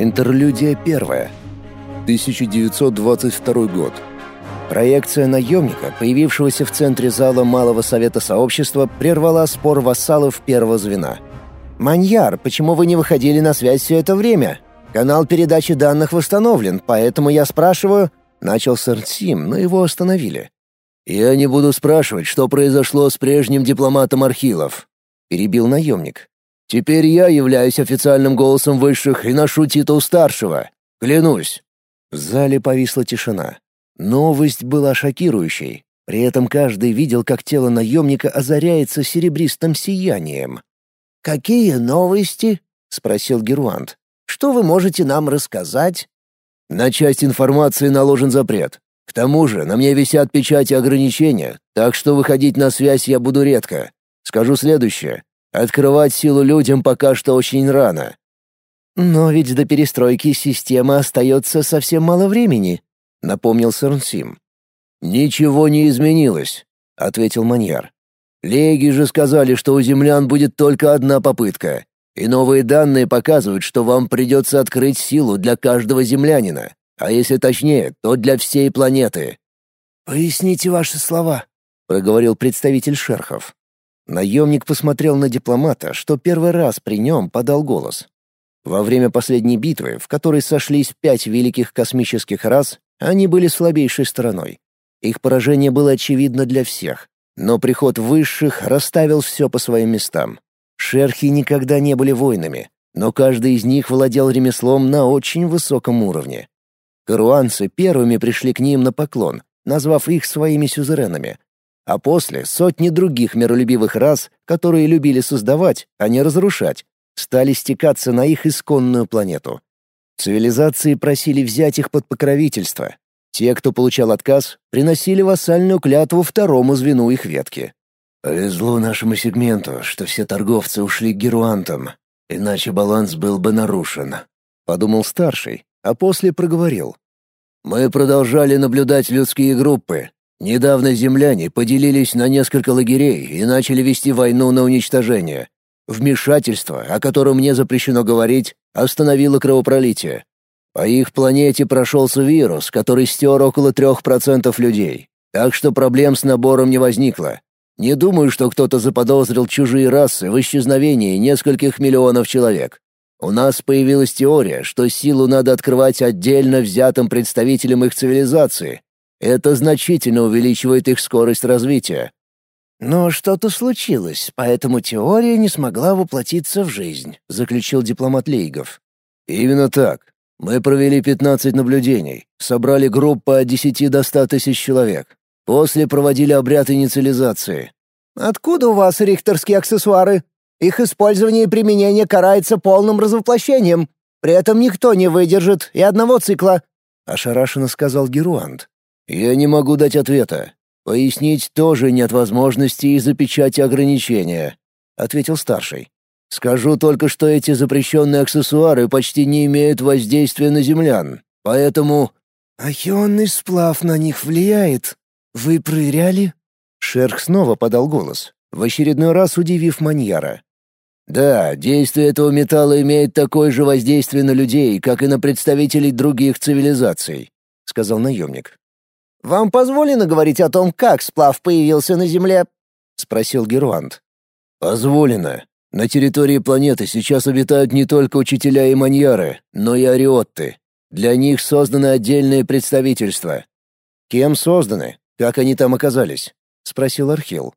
Интерлюдия первая. 1922 год. Проекция наемника, появившегося в центре зала Малого Совета Сообщества, прервала спор вассалов первого звена. «Маньяр, почему вы не выходили на связь все это время? Канал передачи данных восстановлен, поэтому я спрашиваю...» Начал Сарцим, но его остановили. «Я не буду спрашивать, что произошло с прежним дипломатом Архилов», — перебил наемник. «Теперь я являюсь официальным голосом высших и ношу титул старшего. Клянусь». В зале повисла тишина. Новость была шокирующей. При этом каждый видел, как тело наемника озаряется серебристым сиянием. «Какие новости?» — спросил Геруант. «Что вы можете нам рассказать?» «На часть информации наложен запрет. К тому же на мне висят печати ограничения, так что выходить на связь я буду редко. Скажу следующее. Открывать силу людям пока что очень рано. «Но ведь до перестройки системы остается совсем мало времени», — напомнил Сарнсим. «Ничего не изменилось», — ответил Маньяр. «Леги же сказали, что у землян будет только одна попытка, и новые данные показывают, что вам придется открыть силу для каждого землянина, а если точнее, то для всей планеты». «Поясните ваши слова», — проговорил представитель шерхов. Наемник посмотрел на дипломата, что первый раз при нем подал голос. Во время последней битвы, в которой сошлись пять великих космических рас, они были слабейшей стороной. Их поражение было очевидно для всех, но приход высших расставил все по своим местам. Шерхи никогда не были воинами, но каждый из них владел ремеслом на очень высоком уровне. Каруанцы первыми пришли к ним на поклон, назвав их своими сюзеренами, а после сотни других миролюбивых рас, которые любили создавать, а не разрушать, стали стекаться на их исконную планету. Цивилизации просили взять их под покровительство. Те, кто получал отказ, приносили вассальную клятву второму звену их ветки. «Повезло нашему сегменту, что все торговцы ушли к геруантам, иначе баланс был бы нарушен», — подумал старший, а после проговорил. «Мы продолжали наблюдать людские группы. Недавно земляне поделились на несколько лагерей и начали вести войну на уничтожение. Вмешательство, о котором мне запрещено говорить, остановило кровопролитие. По их планете прошелся вирус, который стер около трех процентов людей, так что проблем с набором не возникло. Не думаю, что кто-то заподозрил чужие расы в исчезновении нескольких миллионов человек. У нас появилась теория, что силу надо открывать отдельно взятым представителям их цивилизации. Это значительно увеличивает их скорость развития. «Но что-то случилось, поэтому теория не смогла воплотиться в жизнь», — заключил дипломат Лейгов. «Именно так. Мы провели 15 наблюдений, собрали группу от 10 до 100 тысяч человек. После проводили обряд инициализации». «Откуда у вас рихтерские аксессуары? Их использование и применение карается полным развоплощением. При этом никто не выдержит и одного цикла», — ошарашенно сказал Геруант. «Я не могу дать ответа. «Пояснить тоже нет возможности из-за печати ограничения», — ответил старший. «Скажу только, что эти запрещенные аксессуары почти не имеют воздействия на землян, поэтому...» «А ионный сплав на них влияет? Вы проверяли?» Шерх снова подал голос, в очередной раз удивив Маньяра. «Да, действие этого металла имеет такое же воздействие на людей, как и на представителей других цивилизаций», — сказал наемник. Вам позволено говорить о том, как сплав появился на Земле?» — спросил Геруант. «Позволено. На территории планеты сейчас обитают не только учителя и маньяры, но и ариотты. Для них созданы отдельные представительства». «Кем созданы? Как они там оказались?» — спросил Архил.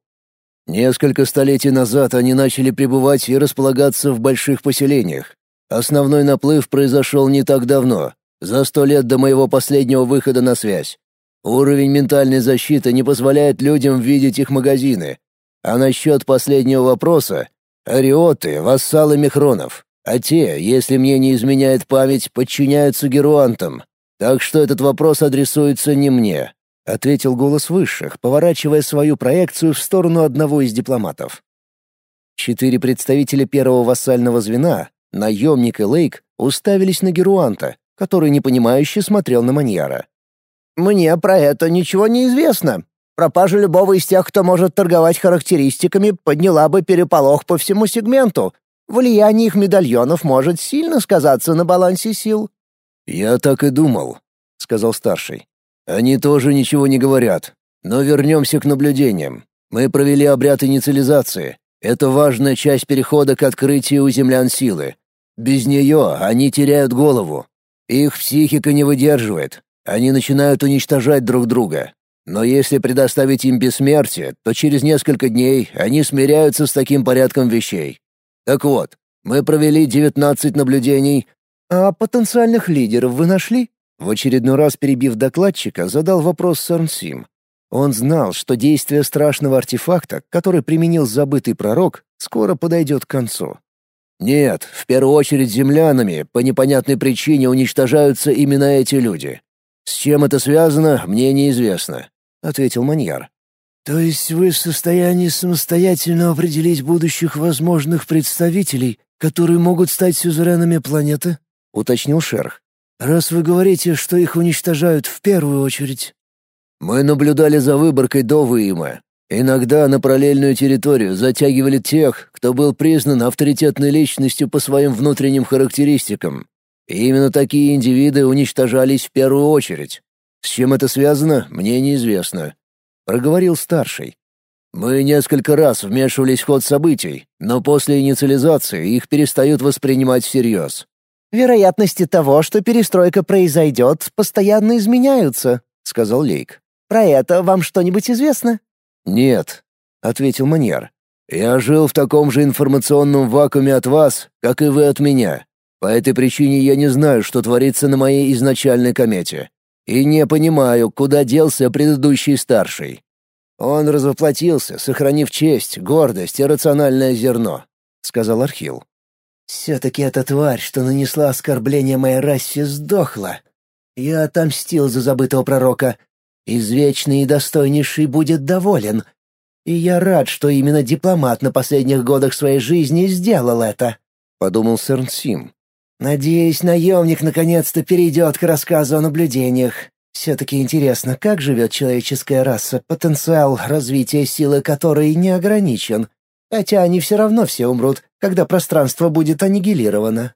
Несколько столетий назад они начали пребывать и располагаться в больших поселениях. Основной наплыв произошел не так давно, за сто лет до моего последнего выхода на связь. Уровень ментальной защиты не позволяет людям видеть их магазины. А насчет последнего вопроса — ариоты — вассалы мехронов, а те, если мне не изменяет память, подчиняются геруантам. Так что этот вопрос адресуется не мне», — ответил голос высших, поворачивая свою проекцию в сторону одного из дипломатов. Четыре представителя первого вассального звена, наемник и Лейк, уставились на Геруанта, который непонимающе смотрел на Маньяра. Мне про это ничего не известно. Пропажа любого из тех, кто может торговать характеристиками, подняла бы переполох по всему сегменту. Влияние их медальонов может сильно сказаться на балансе сил». «Я так и думал», — сказал старший. «Они тоже ничего не говорят. Но вернемся к наблюдениям. Мы провели обряд инициализации. Это важная часть перехода к открытию у землян силы. Без нее они теряют голову. Их психика не выдерживает. Они начинают уничтожать друг друга. Но если предоставить им бессмертие, то через несколько дней они смиряются с таким порядком вещей. Так вот, мы провели 19 наблюдений. А потенциальных лидеров вы нашли? В очередной раз перебив докладчика, задал вопрос Сарнсим. Он знал, что действие страшного артефакта, который применил забытый пророк, скоро подойдет к концу. Нет, в первую очередь землянами по непонятной причине уничтожаются именно эти люди. С чем это связано, мне неизвестно, ответил Маньяр. То есть вы в состоянии самостоятельно определить будущих возможных представителей, которые могут стать сюзеренами планеты? уточнил Шерх. Раз вы говорите, что их уничтожают в первую очередь. Мы наблюдали за выборкой до выема. Иногда на параллельную территорию затягивали тех, кто был признан авторитетной личностью по своим внутренним характеристикам. И именно такие индивиды уничтожались в первую очередь. С чем это связано, мне неизвестно. Проговорил старший. Мы несколько раз вмешивались в ход событий, но после инициализации их перестают воспринимать всерьез. «Вероятности того, что перестройка произойдет, постоянно изменяются», — сказал Лейк. «Про это вам что-нибудь известно?» «Нет», — ответил Маньяр. «Я жил в таком же информационном вакууме от вас, как и вы от меня. По этой причине я не знаю, что творится на моей изначальной комете. И не понимаю, куда делся предыдущий старший. Он развоплотился, сохранив честь, гордость и рациональное зерно», — сказал Архил. «Все-таки эта тварь, что нанесла оскорбление моей расе, сдохла. Я отомстил за забытого пророка, Извечный и достойнейший будет доволен. И я рад, что именно дипломат на последних годах своей жизни сделал это», — подумал Сэрнсим. «Надеюсь, наемник наконец-то перейдет к рассказу о наблюдениях. Все-таки интересно, как живет человеческая раса, потенциал развития силы которой не ограничен. Хотя они все равно все умрут, когда пространство будет аннигилировано».